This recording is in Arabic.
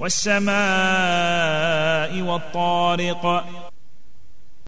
والسماء والطارق